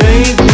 rain.